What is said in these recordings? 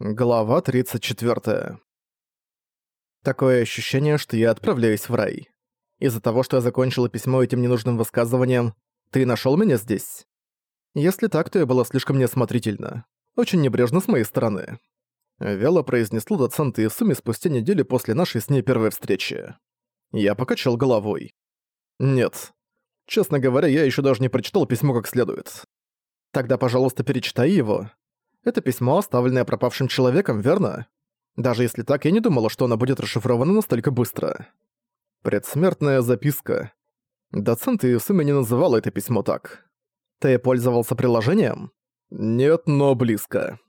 Глава 34. Такое ощущение, что я отправляюсь в рай. Из-за того, что я закончила письмо этим ненужным высказыванием, ты нашёл меня здесь? Если так, то я была слишком неосмотрительна. Очень небрежно с моей стороны. Вяло произнесла доцент Исуми спустя неделю после нашей с ней первой встречи. Я покачал головой. Нет. Честно говоря, я ещё даже не прочитал письмо как следует. Тогда, пожалуйста, перечитай его, это письмо, оставленное пропавшим человеком, верно? Даже если так, я не думала, что оно будет расшифровано настолько быстро. Предсмертная записка. Доцент Иусуми не называл это письмо так. Ты пользовался приложением? Нет, но близко.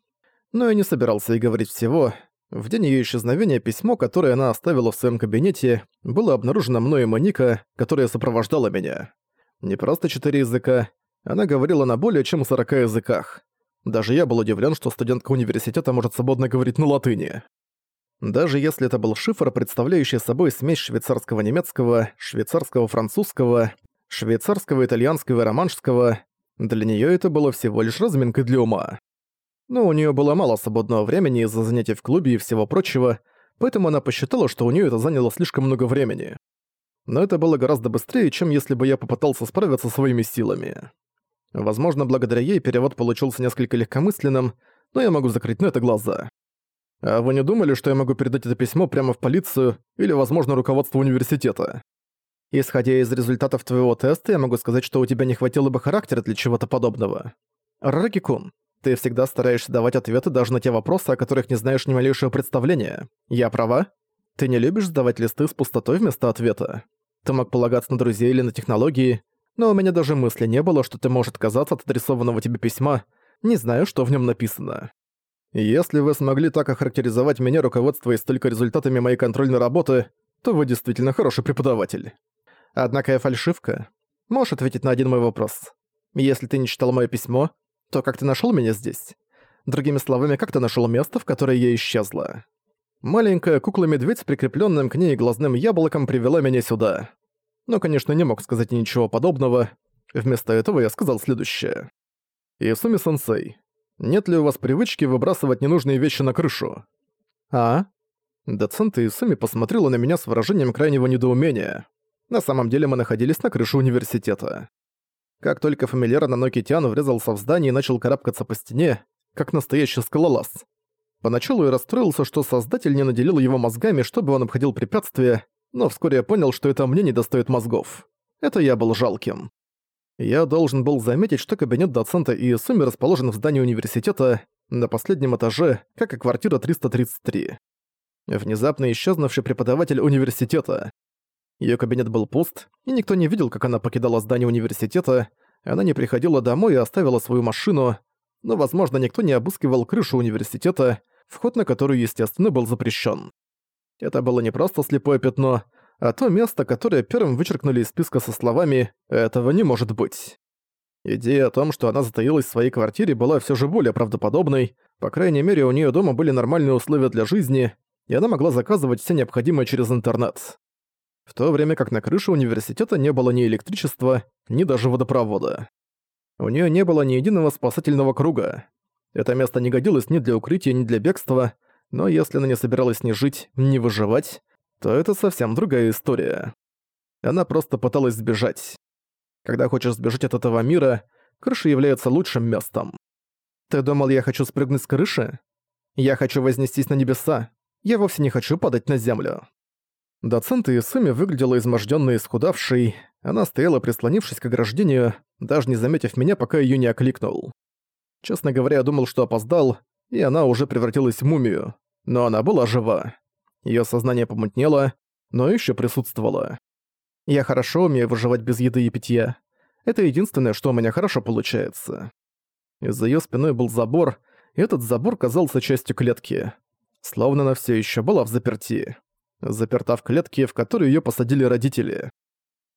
Но я не собирался и говорить всего. В день её исчезновения письмо, которое она оставила в своём кабинете, было обнаружено мной и Моника, которая сопровождала меня. Не просто четыре языка, она говорила на более чем 40 языках. Даже я был удивлен, что студентка университета может свободно говорить на латыни. Даже если это был шифр, представляющий собой смесь швейцарского немецкого, швейцарского французского, швейцарского итальянского и романшского, для нее это было всего лишь разминкой для ума. Но у нее было мало свободного времени из-за занятий в клубе и всего прочего, поэтому она посчитала, что у нее это заняло слишком много времени. Но это было гораздо быстрее, чем если бы я попытался справиться своими силами. Возможно, благодаря ей перевод получился несколько легкомысленным, но я могу закрыть на это глаза. А вы не думали, что я могу передать это письмо прямо в полицию или, возможно, руководство университета? Исходя из результатов твоего теста, я могу сказать, что у тебя не хватило бы характера для чего-то подобного. Раки-кун, ты всегда стараешься давать ответы даже на те вопросы, о которых не знаешь ни малейшего представления. Я права? Ты не любишь сдавать листы с пустотой вместо ответа? Ты мог полагаться на друзей или на технологии, но у меня даже мысли не было, что ты можешь отказаться от адресованного тебе письма, не знаю, что в нем написано. Если вы смогли так охарактеризовать меня, руководствуясь только результатами моей контрольной работы, то вы действительно хороший преподаватель. Однако я фальшивка. Можешь ответить на один мой вопрос. Если ты не читал мое письмо, то как ты нашел меня здесь? Другими словами, как ты нашел место, в которое я исчезла? Маленькая кукла-медведь с прикрепленным к ней глазным яблоком привела меня сюда но, конечно, не мог сказать ничего подобного. Вместо этого я сказал следующее. «Исуми-сенсей, нет ли у вас привычки выбрасывать ненужные вещи на крышу?» «А?» Доцент Исуми посмотрела на меня с выражением крайнего недоумения. На самом деле мы находились на крыше университета. Как только фамильяр Наноки Тян врезался в здание и начал карабкаться по стене, как настоящий скалолаз. Поначалу я расстроился, что создатель не наделил его мозгами, чтобы он обходил препятствия, но вскоре я понял, что это мне не достает мозгов. Это я был жалким. Я должен был заметить, что кабинет доцента Иесуми расположен в здании университета на последнем этаже, как и квартира 333. Внезапно исчезнувший преподаватель университета. Её кабинет был пуст, и никто не видел, как она покидала здание университета, она не приходила домой и оставила свою машину, но, возможно, никто не обыскивал крышу университета, вход на которую, естественно, был запрещен. Это было не просто слепое пятно, а то место, которое первым вычеркнули из списка со словами «этого не может быть». Идея о том, что она затаилась в своей квартире, была все же более правдоподобной, по крайней мере, у нее дома были нормальные условия для жизни, и она могла заказывать все необходимое через интернет. В то время как на крыше университета не было ни электричества, ни даже водопровода. У нее не было ни единого спасательного круга. Это место не годилось ни для укрытия, ни для бегства, но если она не собиралась ни жить, ни выживать, то это совсем другая история. Она просто пыталась сбежать. Когда хочешь сбежать от этого мира, крыша является лучшим местом. Ты думал, я хочу спрыгнуть с крыши? Я хочу вознестись на небеса. Я вовсе не хочу падать на землю. Доцент Исуми выглядела измождённой и исхудавшей. Она стояла, прислонившись к ограждению, даже не заметив меня, пока её не окликнул. Честно говоря, я думал, что опоздал, и она уже превратилась в мумию. Но она была жива. Её сознание помутнело, но ещё присутствовало. Я хорошо умею выживать без еды и питья. Это единственное, что у меня хорошо получается. За её спиной был забор, и этот забор казался частью клетки. Словно она всё ещё была в заперти. Заперта в клетке, в которую её посадили родители.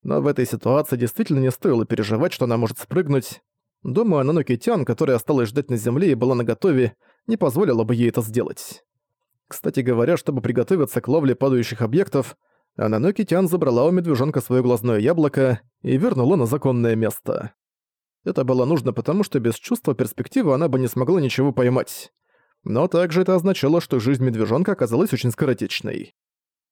Но в этой ситуации действительно не стоило переживать, что она может спрыгнуть. Думаю, Наноки Тян, которая осталась ждать на земле и была наготове, не позволила бы ей это сделать. Кстати говоря, чтобы приготовиться к ловле падающих объектов, Ананоки Тян забрала у медвежонка своё глазное яблоко и вернула на законное место. Это было нужно потому, что без чувства перспективы она бы не смогла ничего поймать. Но также это означало, что жизнь медвежонка оказалась очень скоротечной.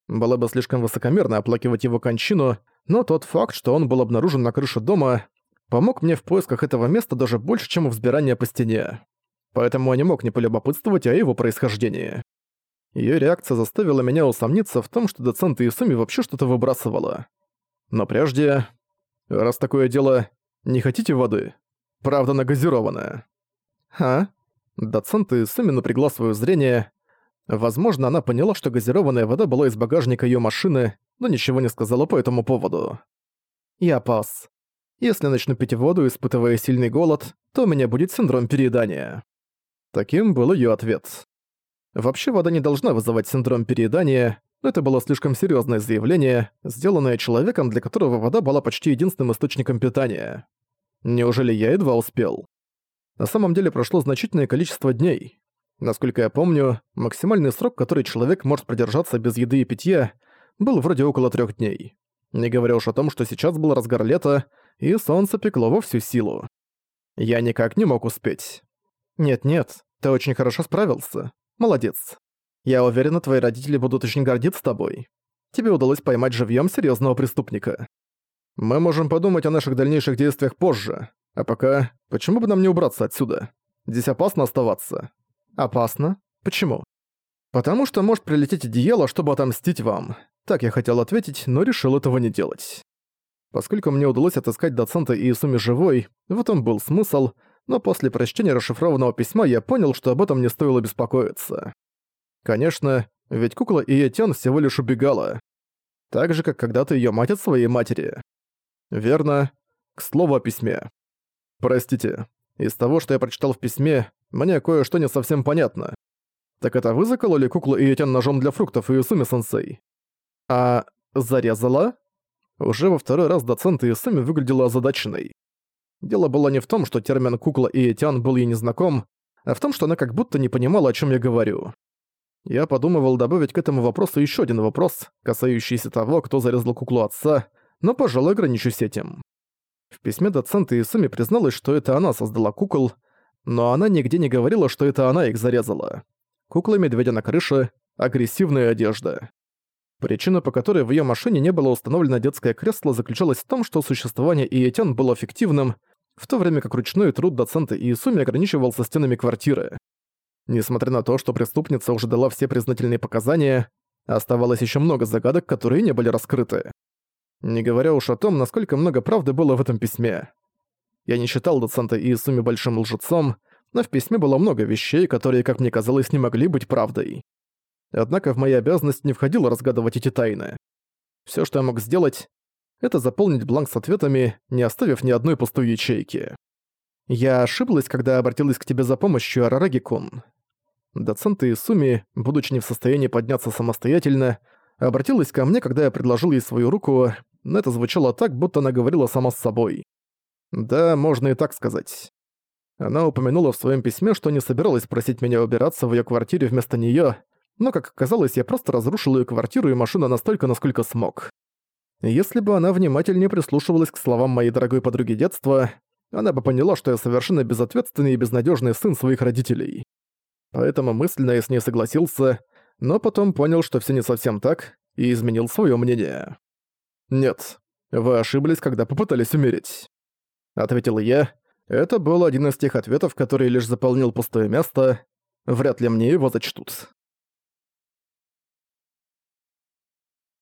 Было бы слишком высокомерно оплакивать его кончину, но тот факт, что он был обнаружен на крыше дома, помог мне в поисках этого места даже больше, чем взбирание по стене. Поэтому я не мог не полюбопытствовать о его происхождении. Её реакция заставила меня усомниться в том, что доцент Исуми вообще что-то выбрасывала. Но прежде... Раз такое дело, не хотите воды? Правда, она газированная. А? Доцент Исуми напрягла своё зрение. Возможно, она поняла, что газированная вода была из багажника её машины, но ничего не сказала по этому поводу. Я пас. Если начну пить воду, испытывая сильный голод, то у меня будет синдром переедания. Таким был её ответ. Вообще вода не должна вызывать синдром переедания, но это было слишком серьезное заявление, сделанное человеком, для которого вода была почти единственным источником питания. Неужели я едва успел? На самом деле прошло значительное количество дней. Насколько я помню, максимальный срок, который человек может продержаться без еды и питья, был вроде около трех дней. Не говоря уж о том, что сейчас был разгар лета, и солнце пекло во всю силу. Я никак не мог успеть. «Нет-нет, ты очень хорошо справился. Молодец. Я уверена, твои родители будут очень гордиться тобой. Тебе удалось поймать живьем серьезного преступника. Мы можем подумать о наших дальнейших действиях позже. А пока, почему бы нам не убраться отсюда? Здесь опасно оставаться. Опасно? Почему? Потому что может прилететь одеяло, чтобы отомстить вам. Так я хотел ответить, но решил этого не делать. Поскольку мне удалось отыскать доцента Иисуми живой, в этом был смысл — но после прочтения расшифрованного письма я понял, что об этом не стоило беспокоиться. Конечно, ведь кукла Иетян всего лишь убегала. Так же, как когда-то её мать от своей матери. Верно. К слову о письме. Простите, из того, что я прочитал в письме, мне кое-что не совсем понятно. Так это вы закололи куклу Иетян ножом для фруктов Иесуми-сенсей? А зарезала? Уже во второй раз доцент Иесуми выглядела озадаченной. Дело было не в том, что термин «кукла» и «этян» был ей незнаком, а в том, что она как будто не понимала, о чем я говорю. Я подумывал добавить к этому вопросу еще один вопрос, касающийся того, кто зарезал куклу отца, но, пожалуй, ограничусь этим. В письме доцента Исуми призналась, что это она создала кукол, но она нигде не говорила, что это она их зарезала. Кукла медведя на крыше — агрессивная одежда. Причина, по которой в её машине не было установлено детское кресло, заключалась в том, что существование Иетян было фиктивным, в то время как ручной труд доцента Иисуми ограничивался стенами квартиры. Несмотря на то, что преступница уже дала все признательные показания, оставалось еще много загадок, которые не были раскрыты. Не говоря уж о том, насколько много правды было в этом письме. Я не считал доцента Иисуми большим лжецом, но в письме было много вещей, которые, как мне казалось, не могли быть правдой. Однако в мои обязанности не входило разгадывать эти тайны. Все, что я мог сделать, это заполнить бланк с ответами, не оставив ни одной пустой ячейки. «Я ошиблась, когда обратилась к тебе за помощью, Арараги-кун». Доцент Исуми, будучи не в состоянии подняться самостоятельно, обратилась ко мне, когда я предложил ей свою руку, но это звучало так, будто она говорила сама с собой. Да, можно и так сказать. Она упомянула в своем письме, что не собиралась просить меня убираться в ее квартире вместо нее, но, как оказалось, я просто разрушил ее квартиру и машину настолько, насколько смог. Если бы она внимательнее прислушивалась к словам моей дорогой подруги детства, она бы поняла, что я совершенно безответственный и безнадежный сын своих родителей. Поэтому мысленно я с ней согласился, но потом понял, что все не совсем так, и изменил свое мнение. «Нет, вы ошиблись, когда попытались умереть», — ответил я. Это был один из тех ответов, который лишь заполнил пустое место. Вряд ли мне его зачтут.